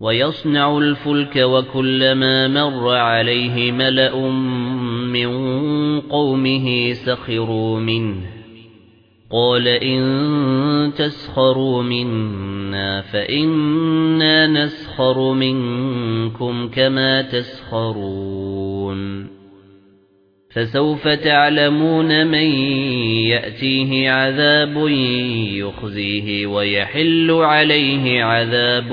وَيَصْنَعُ الْفُلْكَ وَكُلَّمَا مَرَّ عَلَيْهِ مَلَأٌ مِّن قَوْمِهِ سَخِرُوا مِنْهُ. قَالَ إِن تَسْخَرُوا مِنَّا فَإِنَّا نَسْخَرُ مِنكُمْ كَمَا تَسْخَرُونَ. فَسَوْفَ تَعْلَمُونَ مَن يَأْتِيهِ عَذَابٌ يُخْزِيهِ وَيَحِلُّ عَلَيْهِ عَذَابٌ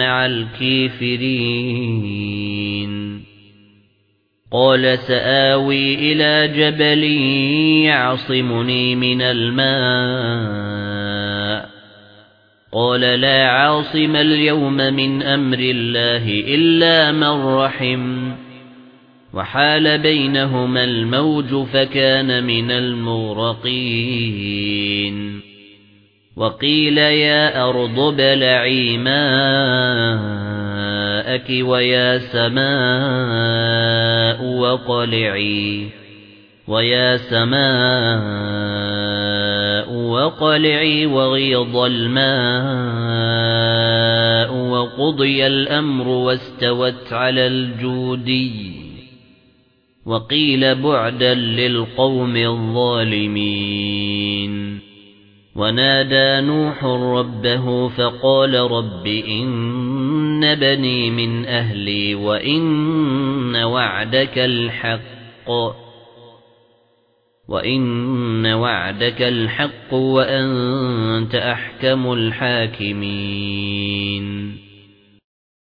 مَّعَ الْكَافِرِينَ. قَالَ سَآوِي إِلَى جَبَلٍ يَعْصِمُنِي مِنَ الْمَاءِ. قَالَ لَا عَاصِمَ الْيَوْمَ مِنْ أَمْرِ اللَّهِ إِلَّا مَن رَّحِمَ. وَحَالَ بَيْنَهُمَا الْمَوْجُ فَكَانَ مِنَ الْمُغْرَقِينَ. وَقِيلَ يَا أَرْضُ ابْلَعِي مَاءَكِ وَيَا سَمَاءُ وَقَلِعِي وَيَا سَمَاءُ وَقَلِعِي وَغِيضَ الْمَاءُ وَقُضِيَ الْأَمْرُ وَاسْتَوَتْ عَلَى الْجُودِيِّ وَقِيلَ بُعْدًا لِلْقَوْمِ الظَّالِمِينَ وَنَادَى نُوحٌ رَبَّهُ فَقَالَ رَبِّ إِنَّ بَنِي مِنْ أَهْلِي وَإِنَّ وَعْدَكَ الْحَقُّ وَإِنَّ وَعْدَكَ الْحَقُّ وَأَنْتَ أَحْكَمُ الْحَاكِمِينَ